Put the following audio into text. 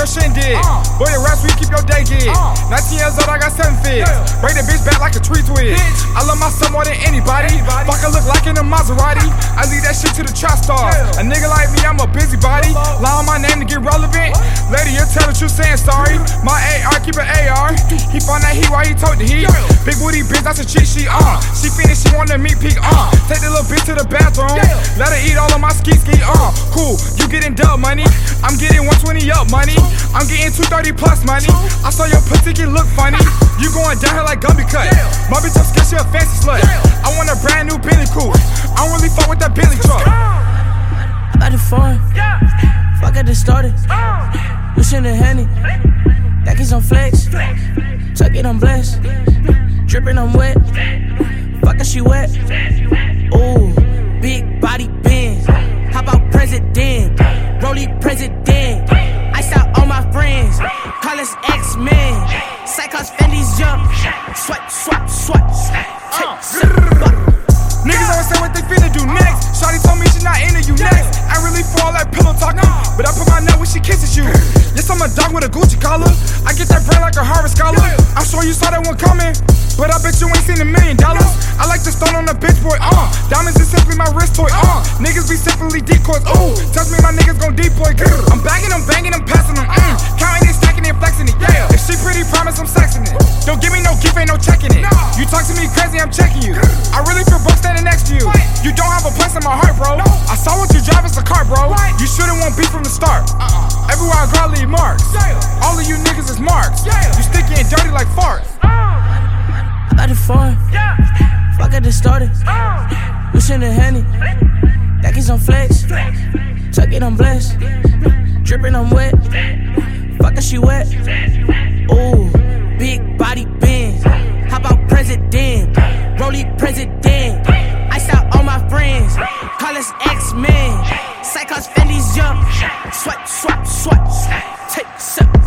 it. Boy, your raps, we keep your day gig. Uh. 19 years old, I got seven figs. Break the bitch back like a tree twig. I love my son more than anybody. Fuck, I look like in a Maserati. I leave that shit to the trap stars. A nigga like me, I'm a busybody. Lie on my name to get relevant. Lady, you tell the truth, saying sorry. My AR, keep an AR. He found that heat while he told the heat. Big woody bitch, that's a cheat sheet, uh. She finished, she wanna meet peak, uh. Take the little bitch to the bathroom. Let her eat all of my ski ski, uh. Cool, you getting dub money. I'm getting 120 up money. I'm getting 230 plus money. I saw your pussy get look funny. You going down here like Gumby cut. My bitch, I'm scared she a fancy slut. I want a brand new Bentley coupe. I don't really fuck with that Bentley truck. About the phone. Fuck, I just started. Lucian the Henny. Dackies on flex. Tuck it, I'm blessed. Dripping, I'm wet. Fuck, she wet. Ooh, big body bend. How about president? Rolly president. Ice out all my friends. Call us X-Men. Psychos, Fendi's jump. Swipe. I'm a dog with a Gucci collar. I get that bread like a Harvard scholar. I'm sure you saw that one coming, but I bet you ain't seen a million dollars. I like to stone on a bitch boy, uh. Diamonds is simply my wrist toy, uh. Niggas be simply decoys, ooh. Touch me, my niggas gon' girl. I'm bagging them, banging them, passing them, mm. Counting it, stacking it, flexing it, yeah. If she pretty, promise I'm sexing it. Don't give me no gift, ain't no checking it. You talk to me crazy, I'm checking you. I really feel broke standing next to you. You don't have a place in my heart, bro. I saw what you drive, it's a car, bro. You shouldn't want beef from the start eyes hardly marks. All of you niggas is marks. Yeah. You sticky and dirty like farts. Uh. I got uh. the foreign. Fuck at the started. You shouldn't have handy. That gets on flex. Tuck it, I'm blessed. Dripping, I'm wet. Fuckin' she wet. Ooh, big body bend. How about president? Rolly president. I out all my friends. Call us X Men. Psychos, Fendi jump. Swipe, swipe, swipe. Take a sip.